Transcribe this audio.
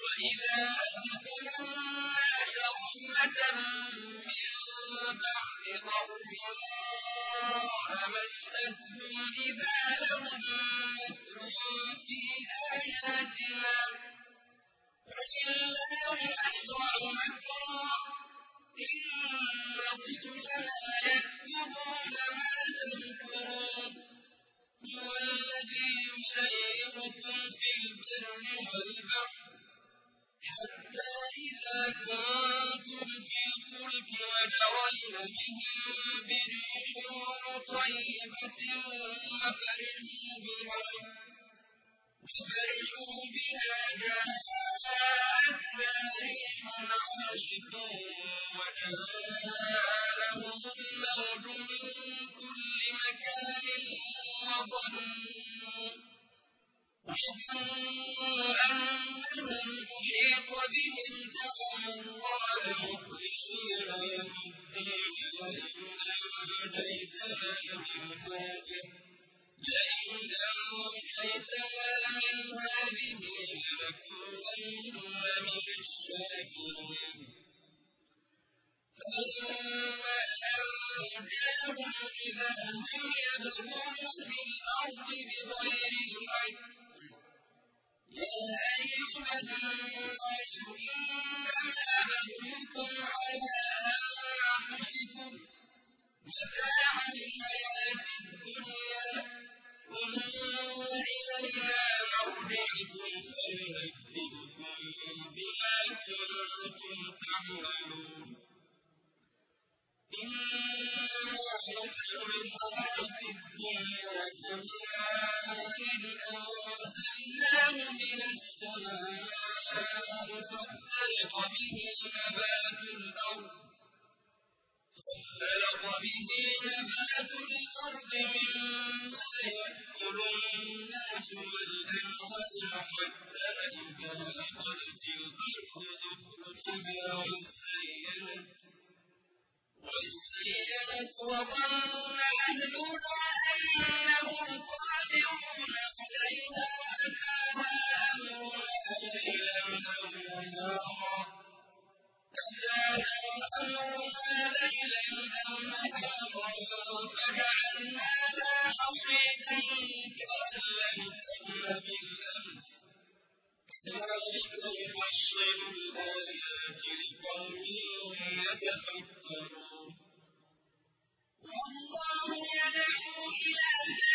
وَإِذَا أَذَقْنَا مِّن بَعْدِ إِذَا لَهُم فِي آيَاتِنَا ۚ أَسْرَعُ مَكْرًا ۚ إِنَّ رُسُلَنَا يَكْتُبُونَ مَا بِهِم بِرِيحٍ طَيِّبَةٍ وَفَرِحُوا بِهَا جَاءَتْهَا رِيحٌ عَاصِفٌ وَجَاءَهُمُ الْمَوْجُ وَظَنُّوا أَنَّهُمْ بِهِمْ دَعَوُا اللَّهَ مُخْلِصِينَ لَهُ الدِّينَ لَئِنْ أَنجَيْتَنَا مِنْ هَٰذِهِ لَنَكُونَنَّ مِنَ الشَّاكِرِينَ إِذَا هُمْ يَبْغُونَ فِي الْأَرْضِ بِغَيْرِ الْحَقِّ بَغْيُكُمْ عَلَىٰ أَنفُسِكُم ۖ مَّتَاعُ الْحَيَاةِ الدُّنْيَا ۖ ثُمَّ إِلَيْنَا مَرْجِعُكُمْ فَنُنَبِّئُكُم بِمَا كُنتُمْ تَعْمَلُونَ إِنَّمَا مَثَلُ الْحَيَاةِ الدُّنْيَا كَمَاءٍ الْأَرْضِ مِمَّا يَأْكُلُ النَّاسُ وَالْأَنْعَامُ حَتَّىٰ إِذَا أَخَذَتِ الْأَرْضُ زُخْرُفَهَا وَزَيَّنَتْ وَظَنَّ نُفَصِّلُ الْآيَاتِ لِقَوْمٍ يَتَفَكَّرُونَ. وَاللَّهُ يَدْعُو إِلَىٰ